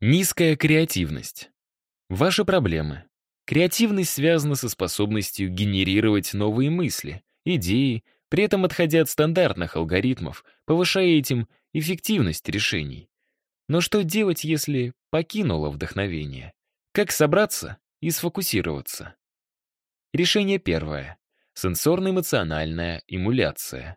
Низкая креативность. Ваши проблемы. Креативность связана со способностью генерировать новые мысли, идеи, при этом отходя от стандартных алгоритмов, повышая этим эффективность решений. Но что делать, если покинуло вдохновение? Как собраться и сфокусироваться? Решение первое. Сенсорно-эмоциональная эмуляция.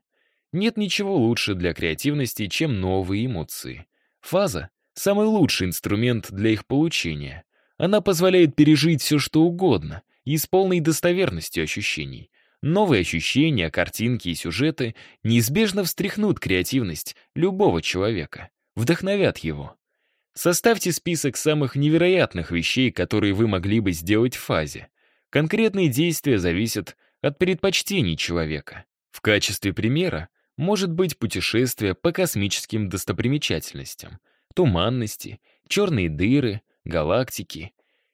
Нет ничего лучше для креативности, чем новые эмоции. Фаза — самый лучший инструмент для их получения. Она позволяет пережить все, что угодно, и с полной достоверностью ощущений. Новые ощущения, картинки и сюжеты неизбежно встряхнут креативность любого человека, вдохновят его. Составьте список самых невероятных вещей, которые вы могли бы сделать в фазе. Конкретные действия зависят от предпочтений человека. В качестве примера может быть путешествие по космическим достопримечательностям, туманности, черные дыры, галактики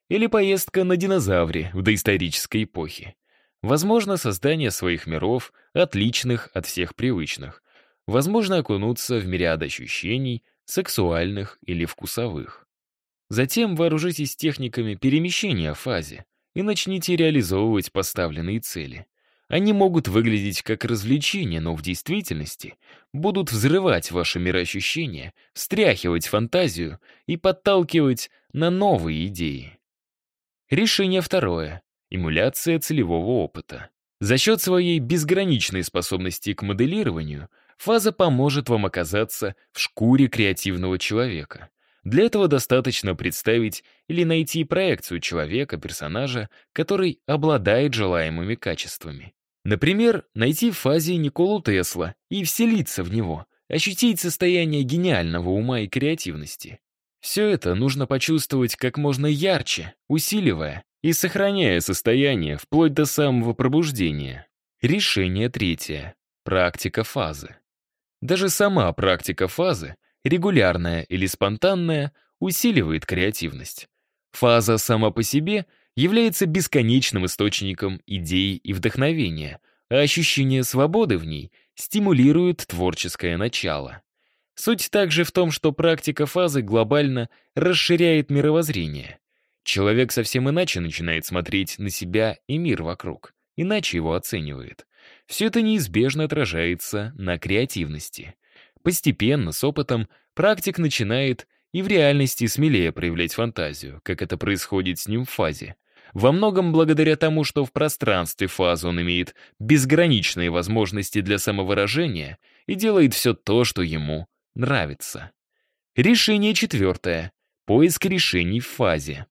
или поездка на динозавре в доисторической эпохе. Возможно, создание своих миров, отличных от всех привычных. Возможно, окунуться в мириад ощущений, сексуальных или вкусовых. Затем вооружитесь техниками перемещения в фазе, и начните реализовывать поставленные цели. Они могут выглядеть как развлечения, но в действительности будут взрывать ваше мироощущение, встряхивать фантазию и подталкивать на новые идеи. Решение второе. Эмуляция целевого опыта. За счет своей безграничной способности к моделированию, фаза поможет вам оказаться в шкуре креативного человека. Для этого достаточно представить или найти проекцию человека, персонажа, который обладает желаемыми качествами. Например, найти в фазе Николу Тесла и вселиться в него, ощутить состояние гениального ума и креативности. Все это нужно почувствовать как можно ярче, усиливая и сохраняя состояние вплоть до самого пробуждения. Решение третье. Практика фазы. Даже сама практика фазы регулярная или спонтанная, усиливает креативность. Фаза сама по себе является бесконечным источником идей и вдохновения, а ощущение свободы в ней стимулирует творческое начало. Суть также в том, что практика фазы глобально расширяет мировоззрение. Человек совсем иначе начинает смотреть на себя и мир вокруг, иначе его оценивает. Все это неизбежно отражается на креативности — Постепенно, с опытом, практик начинает и в реальности смелее проявлять фантазию, как это происходит с ним в фазе. Во многом благодаря тому, что в пространстве фазы он имеет безграничные возможности для самовыражения и делает все то, что ему нравится. Решение четвертое. Поиск решений в фазе.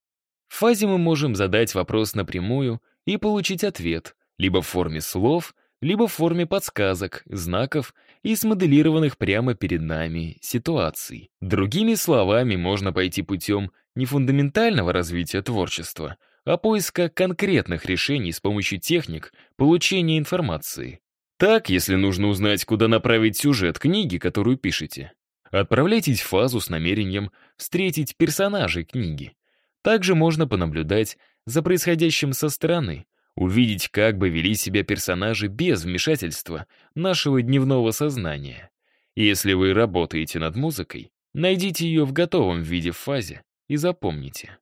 В фазе мы можем задать вопрос напрямую и получить ответ, либо в форме слов, либо в форме подсказок, знаков и смоделированных прямо перед нами ситуаций. Другими словами, можно пойти путем не фундаментального развития творчества, а поиска конкретных решений с помощью техник получения информации. Так, если нужно узнать, куда направить сюжет книги, которую пишете, отправляйтесь в фазу с намерением встретить персонажей книги. Также можно понаблюдать за происходящим со стороны, увидеть, как бы вели себя персонажи без вмешательства нашего дневного сознания. Если вы работаете над музыкой, найдите ее в готовом виде в фазе и запомните.